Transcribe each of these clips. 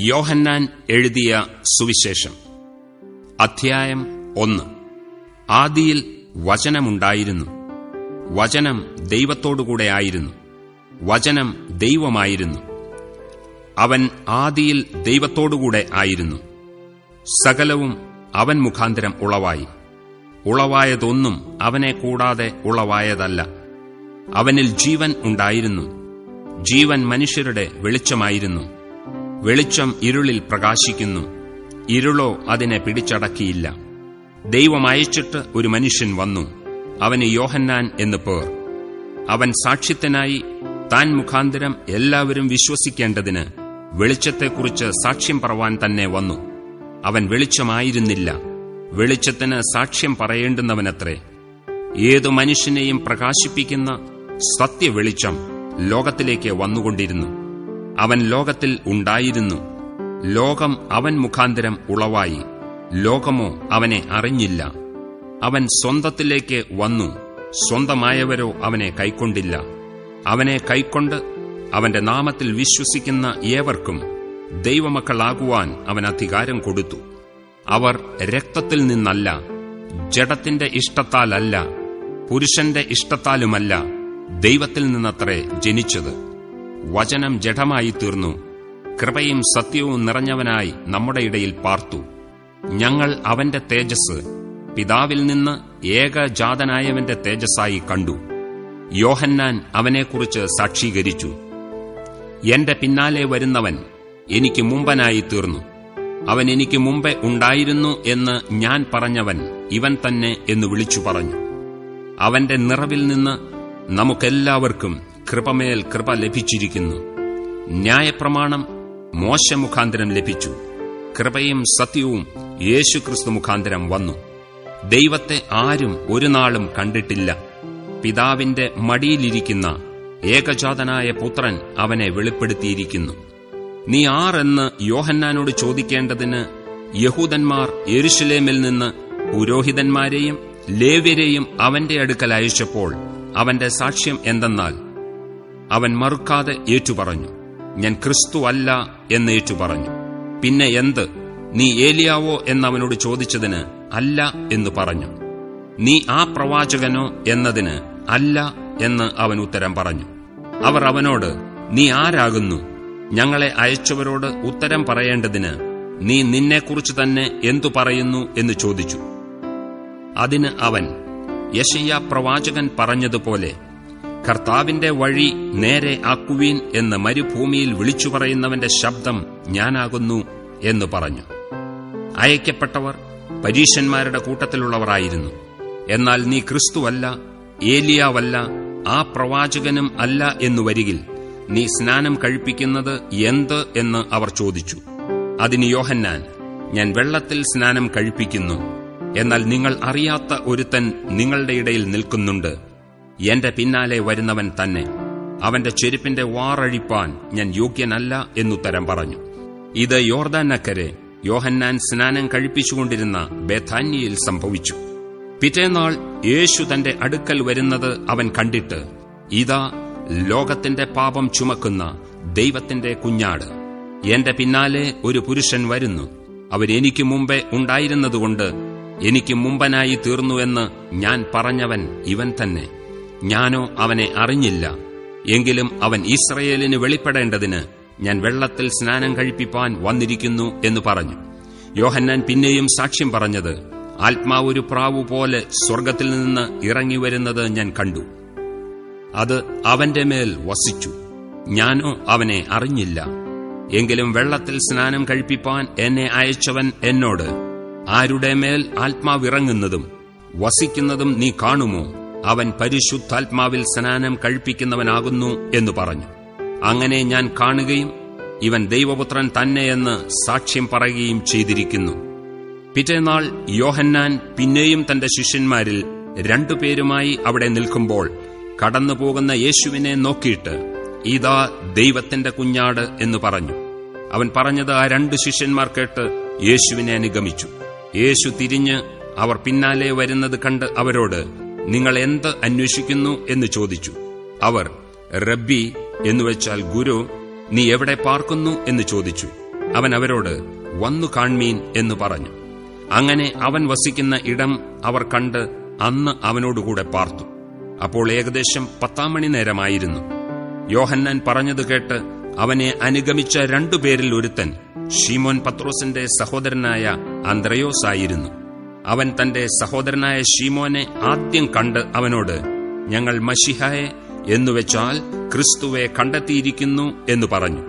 യോഹന്നാൻ എഴുതിയ സുവിശേഷം. അധ്യായം ഒന്ന്. ആദിയിൽ വചനമുണ്ടായിരുന്നു. വചനം ദൈവത്തോടുകൂടെ ആയിരുന്നു. വചനം ദൈവമായിരുന്നു. അവൻ ആദിയിൽ ദൈവത്തോടുകൂടെ ആയിരുന്നു. സകലവും അവൻ മുഖാന്തരം ഉളവായി. ഉളവായതൊന്നും അവനെ കൂടാതെ ഉളവായതല്ല. അവനിൽ ജീവൻ ഉണ്ടായിരുന്നു. ജീവൻ മനുഷ്യരുടെ വെളിച്ചമായിരുന്നു. വെളിച്ചം ഇരുളിൽ പ്രകാശിക്കുന്നു. ഇരുളോ അതിനെ പിടിച്ചടക്കിയില്ല. ദൈവം അയച്ചിട്ട് ഒരു മനുഷ്യൻ വന്നു. അവന് യോഹന്നാൻ എന്ന് പേർ. അവൻ സാക്ഷ്യത്തിനായി താൻ മുഖാന്തരം എല്ലാവരും വിശ്വസിക്കേണ്ടതിന് വെളിച്ചത്തെക്കുറിച്ച് സാക്ഷ്യം പറവാൻ തന്നെ വന്നു. അവൻ വെളിച്ചമായിരുന്നില്ല. വെളിച്ചത്തിന് സാക്ഷ്യം പറയേണ്ടുന്നവനത്രേ. ഏതു മനുഷ്യനെയും പ്രകാശിപ്പിക്കുന്ന സത്യവെളിച്ചം ലോകത്തിലേക്ക് വന്നുകൊണ്ടിരുന്നു. അവൻ ലോകത്തിൽ ഉണ്ടായിരുന്നു. ലോകം അവൻ മുഖാന്തരം ഉളവായി. ലോകമോ അവനെ അറിഞ്ഞില്ല. അവൻ സ്വന്തത്തിലേക്ക് വന്നു. സ്വന്തമായവരോ അവനെ കൈക്കൊണ്ടില്ല. അവനെ കൈക്കൊണ്ട് അവന്റെ നാമത്തിൽ വിശ്വസിക്കുന്ന ഏവർക്കും ദൈവമക്കളാകുവാൻ അവൻ അധികാരം കൊടുത്തു. അവർ രക്തത്തിൽ നിന്നല്ല ജഡത്തിന്റെ ഇഷ്ടത്താലല്ല പുരുഷന്റെ ഇഷ്ടത്താലുമല്ല ദൈവത്തിൽ നിന്നത്രേ ജനിച്ചത്. വചനം ജഡമായി തീർന്നു കൃപയും സത്യവും നിറഞ്ഞവനായി നമ്മുടെ ഇടയിൽ പാർത്തു. ഞങ്ങൾ അവന്റെ തേജസ് പിതാവിൽ നിന്ന് ഏകജാതനായവന്റെ തേജസ്സായി കണ്ടു. യോഹന്നാൻ അവനെക്കുറിച്ച് സാക്ഷീകരിച്ചു. എന്റെ പിന്നാലെ വരുന്നവൻ എനിക്ക് മുമ്പനായി തീർന്നു അവൻ എനിക്ക് മുമ്പേ ഉണ്ടായിരുന്നു എന്ന് ഞാൻ പറഞ്ഞവൻ ഇവൻ തന്നെ എന്ന് വിളിച്ചു പറഞ്ഞു. അവന്റെ നിറവിൽ നിന്ന് നമുക്കെല്ലാവർക്കും കൃപമേൽ കൃപ ലഭിച്ചിരിക്കുന്നു. ന്യായപ്രമാണം മോശമുഖാന്തരം ലഭിച്ചു. കൃപയും സത്യവും യേശുക്രിസ്തു മുഖാന്തരം വന്നു. ദൈവത്തെ ആരും ഒരു നാളും കണ്ടിട്ടില്ല. പിതാവിന്റെ മടിയിലിരിക്കുന്ന ഏകജാതനായ പുത്രൻ അവനെ വെളിപ്പെടുത്തിയിരിക്കുന്നു. നീ ആരെന്ന് യോഹന്നാനോട് ചോദിക്കേണ്ടതിന് യഹൂദന്മാർ യെരുഷലേമിൽ നിന്ന് പുരോഹിതന്മാരെയും ലേവ്യരെയും അവന്റെ അടുക്കൽ അയച്ചപ്പോൾ അവന്റെ സാക്ഷ്യം എന്തെന്നാൽ അവൻ മറുക്കാതെ ഏറ്റുപറഞ്ഞു ഞാൻ ക്രിസ്തു അല്ല എന്ന് ഏറ്റുപറഞ്ഞു. പിന്നെ എന്ത്? നീ ഏലിയാവോ എന്നവനോട് ചോദിച്ചതിന് അല്ല എന്ന് പറഞ്ഞു. നീ ആ പ്രവാചകനോ എന്നതിന് അല്ല എന്ന് അവൻ ഉത്തരം പറഞ്ഞു. അവർ അവനോട് നീ ആരാകുന്നു? ഞങ്ങളെ അയച്ചവരോട് ഉത്തരം പറയേണ്ടതിന് നീ നിന്നെക്കുറിച്ച് തന്നെ എന്തു പറയുന്നു എന്ന് ചോദിച്ചു. അതിന് അവൻ യശയ്യ പ്രവാചകൻ പറഞ്ഞതുപോലെ കർത്താവിന്റെ വഴി നേരെ ആക്കുവീൻ എന്ന് മരുഭൂമിയിൽ വിളിച്ചു പറയുന്നവന്റെ ശബ്ദം ഞാനാകുന്നു എന്ന് പറഞ്ഞു. അയക്കപ്പെട്ടവർ പരീശന്മാരുടെ കൂട്ടത്തിലുള്ളവരായിരുന്നു. എന്നാൽ നീ ക്രിസ്തുവല്ല ഏലിയാവല്ല ആ പ്രവാചകനും അല്ല എന്നു വരികിൽ നീ സ്നാനം കഴിപ്പിക്കുന്നത് എന്ത് എന്ന് അവർ ചോദിച്ചു. അതിന് യോഹന്നാൻ ഞാൻ വെള്ളത്തിൽ സ്നാനം കഴിപ്പിക്കുന്നു. എന്നാൽ നിങ്ങൾ അറിയാത്ത ഒരുത്തൻ നിങ്ങളുടെ ഇടയിൽ നിൽക്കുന്നുണ്ട്. എന്റെ പിന്നാലെ വരുന്നവൻ തന്നെ. അവന്റെ ചെരുപ്പിന്റെ വാറഴിപ്പാൻ ഞാൻ യോഗ്യനല്ല എന്നുത്തരം പറഞ്ഞു. ഇത് യോർദാനക്കരെ യോഹന്നാൻ സ്നാനം കഴിപ്പിച്ചുകൊണ്ടിരുന്ന ബേധാന്യയിൽ സംഭവിച്ചു. പിറ്റേനാൾ യേശു തന്റെ അടുക്കൽ വരുന്നത് അവൻ കണ്ടിട്ട് ഇതാ ലോകത്തിന്റെ പാപം ചുമക്കുന്ന ദൈവത്തിന്റെ കുഞ്ഞാട്. എന്റെ പിന്നാലെ ഒരു പുരുഷൻ വരുന്നു. അവൻ എനിക്ക് മുമ്പേ ഉണ്ടായിരുന്നതുകൊണ്ട് എനിക്ക് മുമ്പനായി തീർന്നുവെന്ന് ഞാൻ പറഞ്ഞവൻ ഇവൻ തന്നെ. ഞാനോ അവനെ അറിഞ്ഞില്ല. എങ്കിലും അവൻ ഇസ്രയേലിന് വെളിപ്പെടേണ്ടതിന് ഞാൻ വെള്ളത്തിൽ സ്നാനം കഴിപ്പിപ്പാൻ വന്നിരിക്കുന്നു എന്ന് പറഞ്ഞു. യോഹന്നാൻ പിന്നെയും സാക്ഷ്യം പറഞ്ഞത് ആത്മാവ് ഒരു പ്രാവു പോലെ സ്വർഗത്തിൽ നിന്ന് ഇറങ്ങിവരുന്നത് ഞാൻ കണ്ടു. അത് അവന്റെ മേൽ വസിച്ചു. ഞാനോ അവനെ അറിഞ്ഞില്ല. എങ്കിലും വെള്ളത്തിൽ സ്നാനം കഴിപ്പിപ്പാൻ എന്നെ അയച്ചവൻ എന്നോട് ആരുടെ മേൽ ആത്മാവിറങ്ങുന്നതും വസിക്കുന്നതും നീ കാണുമോ? അവൻ പരിശുദ്ധാത്മാവിൽ സ്നാനം കഴിപ്പിക്കുന്നവനാകുന്നു എന്ന് പറഞ്ഞു. അങ്ങനെ ഞാൻ കാണുകയും ഇവൻ ദൈവപുത്രൻ തന്നെയെന്ന് സാക്ഷ്യം പറയുകയും ചെയ്തിരിക്കുന്നു. പിറ്റേനാൾ യോഹന്നാൻ പിന്നെയും തന്റെ ശിഷ്യന്മാരിൽ രണ്ടുപേരുമായി അവിടെ നിൽക്കുമ്പോൾ കടന്നുപോകുന്ന യേശുവിനെ നോക്കിയിട്ട് ഇതാ ദൈവത്തിന്റെ കുഞ്ഞാട് എന്ന് പറഞ്ഞു. അവൻ പറഞ്ഞത് ആ രണ്ട് ശിഷ്യന്മാർ കേട്ട് യേശുവിനെ അനുഗമിച്ചു. യേശു തിരിഞ്ഞ് അവർ പിന്നാലെ വരുന്നത് കണ്ട് അവരോട് നിങ്ങൾ എന്ത് അന്വേഷിക്കുന്നു എന്ന് ചോദിച്ചു. അവർ റബ്ബി എന്നുവെച്ചാൽ ഗുരു നീ എവിടെ പാർക്കുന്നു? എന്ന് ചോദിച്ചു. അവൻ അവരോട് വന്നു കാൺമീൻ എന്ന് പറഞ്ഞു. അങ്ങനെ അവൻ വസിക്കുന്ന ഇടം അവർ കണ്ട് അന്ന് അവനോടുകൂടെ പാർത്തു. അപ്പോൾ ഏകദേശം പത്താം മണി നേരമായിരുന്നു. യോഹന്നാൻ പറഞ്ഞത് കേട്ട് അവനെ അനുഗമിച്ച രണ്ടുപേരിൽ ഒരുത്തൻ ഷീമോൻ പത്രോസിന്റെ സഹോദരനായ അന്ത്രയോസ് ആയിരുന്നു അവൻ തന്റെ സഹോദരനായ ഷീമോനെ ആദ്യം കണ്ട് അവനോട് ഞങ്ങൾ മഷിഹായെ എന്നുവെച്ചാൽ ക്രിസ്തുവെ കണ്ടെത്തിയിരിക്കുന്നു എന്ന് പറഞ്ഞു.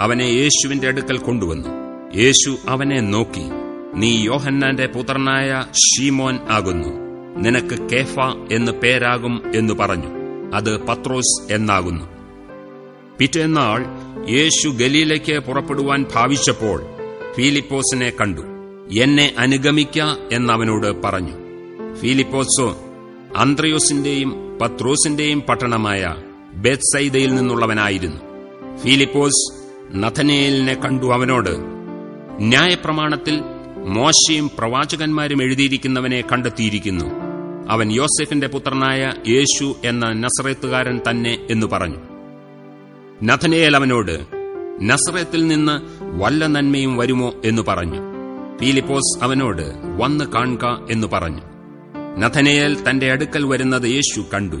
അവനെ യേശുവിന്റെ അടുക്കൽ കൊണ്ടുവന്നു. യേശു അവനെ നോക്കി നീ യോഹന്നാന്റെ പുത്രനായ ഷീമോൻ ആകുന്നു. നിനക്ക് കേഫ എന്ന് പേരാകും എന്ന് പറഞ്ഞു. അത് പത്രോസ് എന്നാകുന്നു. പിറ്റേന്നാൾ യേശു ഗലീലയ്ക്ക് പുറപ്പെടുവാൻ ഭാവിച്ചപ്പോൾ ഫീലിപ്പോസിനെ കണ്ടു. എന്നെ അനുഗമിക്ക എന്നവനോട് പറഞ്ഞു. ഫിലിപ്പോസോ അന്ത്രയോസിന്റെയും പത്രോസിന്റെയും പട്ടണമായ ബെത്സൈദയിൽ നിന്നുള്ളവനായിരുന്നു. ഫിലിപ്പോസ് നഥനേലിനെ കണ്ടു അവനോട് ന്യായപ്രമാണത്തിൽ മോശയും പ്രവാചകന്മാരും എഴുതിയിരിക്കുന്നവനെ കണ്ടെത്തിയിരിക്കുന്നു. അവൻ യോസെഫിന്റെ പുത്രനായ യേശു എന്ന നസറേത്തുകാരൻ തന്നെ എന്നു പറഞ്ഞു. നഥനേൽ അവനോട് നസറേത്തിൽ നിന്ന് വല്ല നന്മയും വരുമോ? എന്നു പറഞ്ഞു. ഫീലിപ്പോസ് അവനോട് വന്ന് കാണുക എന്നു പറഞ്ഞു. നഥനയേൽ തന്റെ അടുക്കൽ വരുന്നത് യേശു കണ്ടു.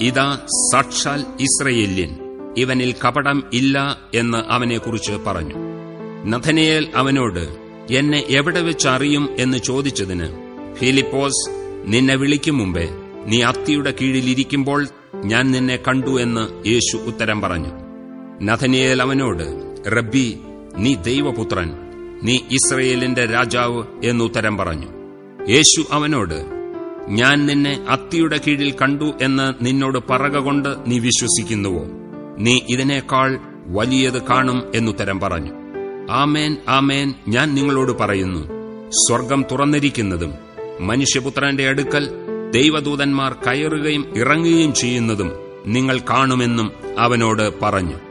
ഇതാ സാക്ഷാൽ ഇസ്രയേല്യൻ ഇവനിൽ കപടം ഇല്ല എന്ന് അവനെക്കുറിച്ച് പറഞ്ഞു. നഥനയേൽ അവനോട് എന്നെ എവിടെ വെച്ച് അറിയും എന്ന് ചോദിച്ചതിന് ഫിലിപ്പോസ് നിന്നെ വിളിക്കും മുമ്പേ നീ അത്തിയുടെ കീഴിലിരിക്കുമ്പോൾ ഞാൻ നിന്നെ കണ്ടു എന്ന് യേശു ഉത്തരം പറഞ്ഞു. നഥനിയേൽ അവനോട് റബ്ബി നീ ദൈവപുത്രൻ നീ ഇസ്രയേലിന്റെ രാജാവ് എന്നുത്തരം പറഞ്ഞു. യേശു അവനോട് ഞാൻ നിന്നെ അത്തിയുടെ കീഴിൽ കണ്ടു എന്ന് നിന്നോട് പറകൊണ്ട് നീ വിശ്വസിക്കുന്നുവോ? നീ ഇതിനേക്കാൾ വലിയത് കാണും എന്നുത്തരം പറഞ്ഞു. ആമേൻ ആമേൻ ഞാൻ നിങ്ങളോട് പറയുന്നു. സ്വർഗം തുറന്നിരിക്കുന്നതും മനുഷ്യപുത്രന്റെ അടുക്കൽ ദൈവദൂതന്മാർ കയറുകയും ഇറങ്ങുകയും ചെയ്യുന്നതും നിങ്ങൾ കാണുമെന്നും അവനോട് പറഞ്ഞു.